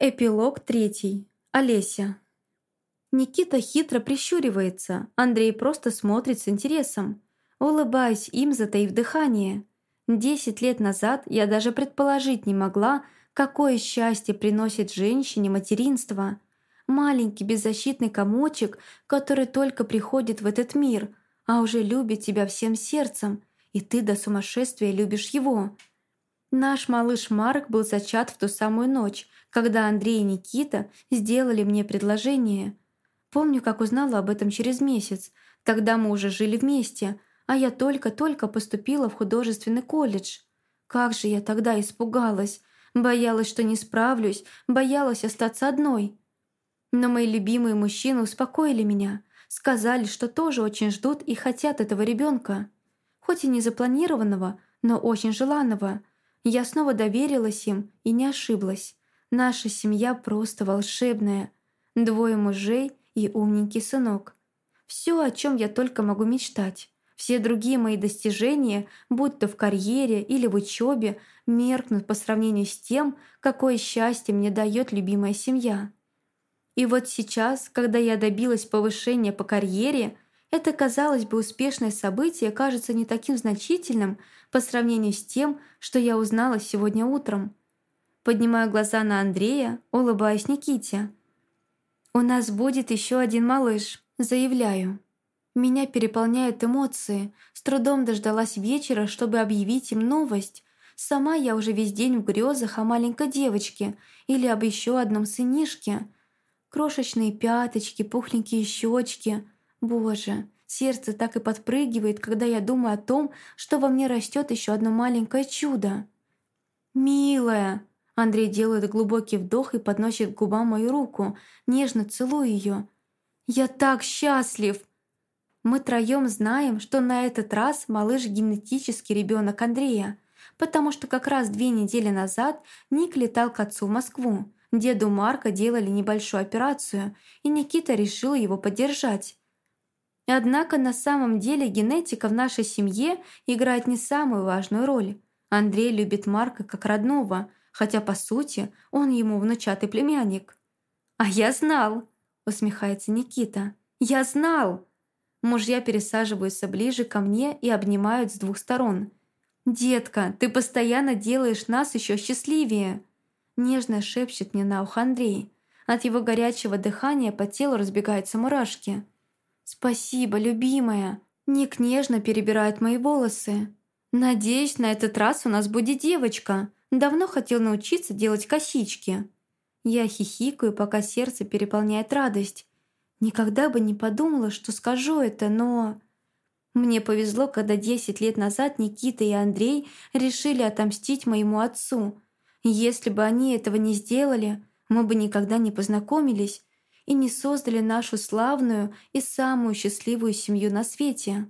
Эпилог третий. Олеся. Никита хитро прищуривается, Андрей просто смотрит с интересом. Улыбаюсь им, затаив дыхание. Десять лет назад я даже предположить не могла, какое счастье приносит женщине материнство. Маленький беззащитный комочек, который только приходит в этот мир, а уже любит тебя всем сердцем, и ты до сумасшествия любишь его. Наш малыш Марк был зачат в ту самую ночь, когда Андрей и Никита сделали мне предложение. Помню, как узнала об этом через месяц. Тогда мы уже жили вместе, а я только-только поступила в художественный колледж. Как же я тогда испугалась. Боялась, что не справлюсь, боялась остаться одной. Но мои любимые мужчины успокоили меня. Сказали, что тоже очень ждут и хотят этого ребенка, Хоть и не запланированного, но очень желанного – я снова доверилась им и не ошиблась. Наша семья просто волшебная. Двое мужей и умненький сынок. Все, о чем я только могу мечтать. Все другие мои достижения, будь то в карьере или в учебе, меркнут по сравнению с тем, какое счастье мне дает любимая семья. И вот сейчас, когда я добилась повышения по карьере – это, казалось бы, успешное событие кажется не таким значительным по сравнению с тем, что я узнала сегодня утром. Поднимаю глаза на Андрея, улыбаясь Никите. «У нас будет еще один малыш», — заявляю. Меня переполняют эмоции. С трудом дождалась вечера, чтобы объявить им новость. Сама я уже весь день в грезах о маленькой девочке или об еще одном сынишке. Крошечные пяточки, пухленькие щечки — Боже, сердце так и подпрыгивает, когда я думаю о том, что во мне растет еще одно маленькое чудо. «Милая!» Андрей делает глубокий вдох и подносит к губам мою руку, нежно целую ее. «Я так счастлив!» Мы троем знаем, что на этот раз малыш генетический ребенок Андрея, потому что как раз две недели назад Ник летал к отцу в Москву. Деду Марка делали небольшую операцию, и Никита решил его поддержать. Однако на самом деле генетика в нашей семье играет не самую важную роль. Андрей любит Марка как родного, хотя, по сути, он ему внучатый племянник. «А я знал!» – усмехается Никита. «Я знал!» Мужья пересаживаются ближе ко мне и обнимают с двух сторон. «Детка, ты постоянно делаешь нас еще счастливее!» Нежно шепчет мне на ухо Андрей. От его горячего дыхания по телу разбегаются мурашки. «Спасибо, любимая!» Ник нежно перебирает мои волосы. «Надеюсь, на этот раз у нас будет девочка. Давно хотел научиться делать косички». Я хихикаю, пока сердце переполняет радость. Никогда бы не подумала, что скажу это, но... Мне повезло, когда 10 лет назад Никита и Андрей решили отомстить моему отцу. Если бы они этого не сделали, мы бы никогда не познакомились, и не создали нашу славную и самую счастливую семью на свете.